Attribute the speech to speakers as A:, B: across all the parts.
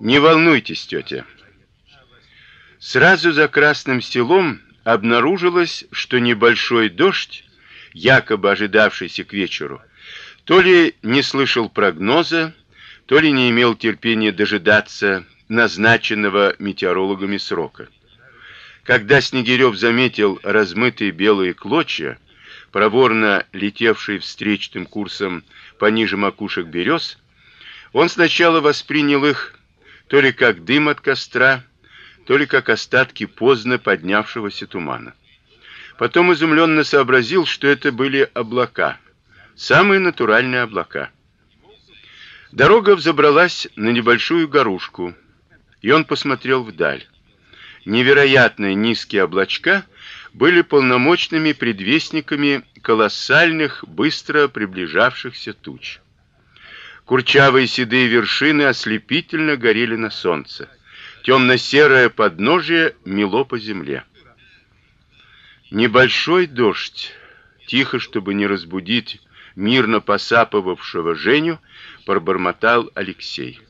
A: Не волнуйтесь, тетя. Сразу за красным селом обнаружилось, что небольшой дождь, якобы ожидавшийся к вечеру, то ли не слышал прогноза, то ли не имел терпения дожидаться назначенного метеорологами срока. Когда Снегирев заметил размытые белые клочья, проворно летевшие встречным курсом пониже макушек берез, он сначала воспринял их то ли как дым от костра, то ли как остатки поздно поднявшегося тумана. Потом изумленно сообразил, что это были облака, самые натуральные облака. Дорога взобралась на небольшую горушку, и он посмотрел вдаль. Невероятно низкие облачка были полномочными предвестниками колоссальных, быстро приближавшихся туч. Курчавые седые вершины ослепительно горели на солнце. темно серое подножие мело по земле. Небольшой дождь, тихо, чтобы не разбудить мирно посапывавшего Женю, пробормотал Алексей.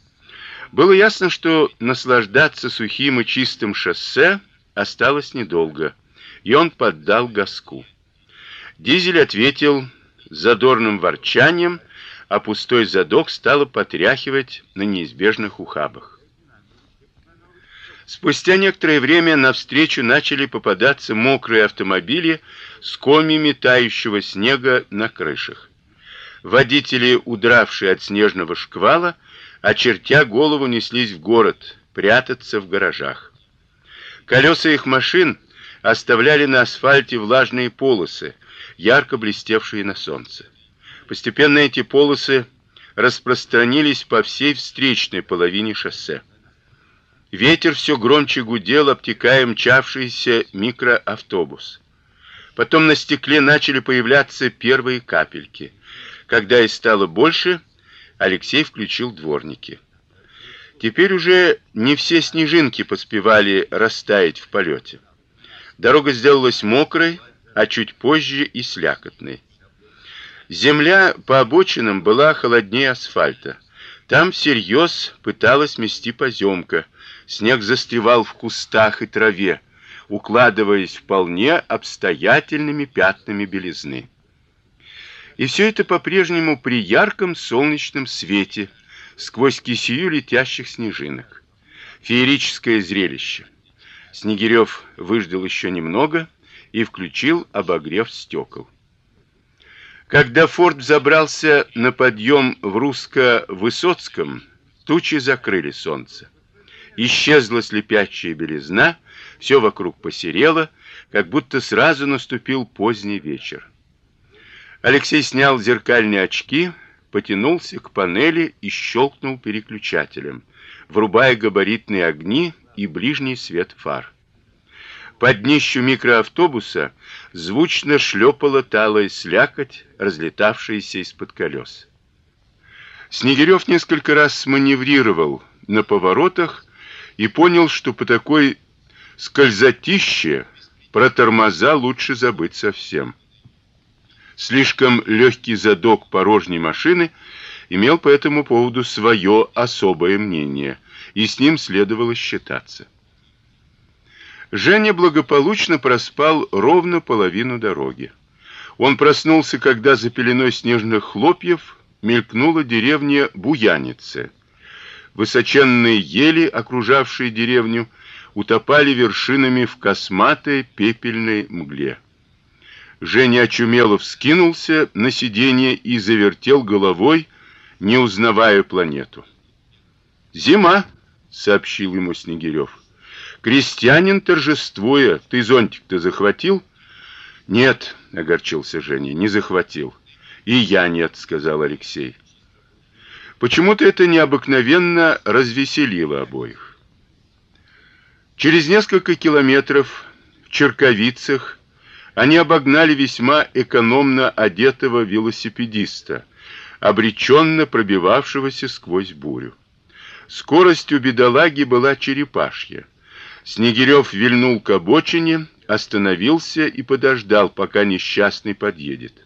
A: Было ясно, что наслаждаться сухим и чистым шоссе осталось недолго, и он поддал газку. Дизель ответил задорным ворчанием, а пустой задок стало потряхивать на неизбежных ухабах. Спустя некоторое время навстречу начали попадаться мокрые автомобили с комьями тающего снега на крышах. Водители, удравшие от снежного шквала, очертя голову, неслись в город, прятаться в гаражах. Колеса их машин оставляли на асфальте влажные полосы, ярко блестевшие на солнце. Постепенно эти полосы распространились по всей встречной половине шоссе. Ветер все громче гудел, обтекая мчавшийся микроавтобус. Потом на стекле начали появляться первые капельки. Когда их стало больше, Алексей включил дворники. Теперь уже не все снежинки поспевали растаять в полете. Дорога сделалась мокрой, а чуть позже и слякотной. Земля по обочинам была холоднее асфальта. Там всерьез пыталась мести поземка. Снег застревал в кустах и траве, укладываясь вполне обстоятельными пятнами белизны. И все это по-прежнему при ярком солнечном свете, сквозь кисию летящих снежинок. Феерическое зрелище. Снегирев выждал еще немного и включил обогрев стекол. Когда Форд забрался на подъем в Русско-Высоцком, тучи закрыли солнце. Исчезла слепящая белизна, все вокруг посерело, как будто сразу наступил поздний вечер. Алексей снял зеркальные очки, потянулся к панели и щелкнул переключателем, врубая габаритные огни и ближний свет фар. Под днищу микроавтобуса звучно шлепала талая слякоть, разлетавшаяся из-под колес. Снегирев несколько раз сманеврировал на поворотах и понял, что по такой скользотище про тормоза лучше забыть совсем. Слишком легкий задок порожней машины имел по этому поводу свое особое мнение, и с ним следовало считаться. Женя благополучно проспал ровно половину дороги. Он проснулся, когда за пеленой снежных хлопьев мелькнула деревня Буянице. Высоченные ели, окружавшие деревню, утопали вершинами в косматой пепельной мгле. Женя очумело вскинулся на сиденье и завертел головой, не узнавая планету. "Зима", сообщил ему Снегирев. Крестьянин торжествуя, ты зонтик-то захватил? Нет, огорчился Женя, не захватил. И я нет, сказал Алексей. Почему-то это необыкновенно развеселило обоих. Через несколько километров в Черковицах они обогнали весьма экономно одетого велосипедиста, обреченно пробивавшегося сквозь бурю. Скорость у бедолаги была черепашья. Снегирев вильнул к обочине, остановился и подождал, пока несчастный подъедет.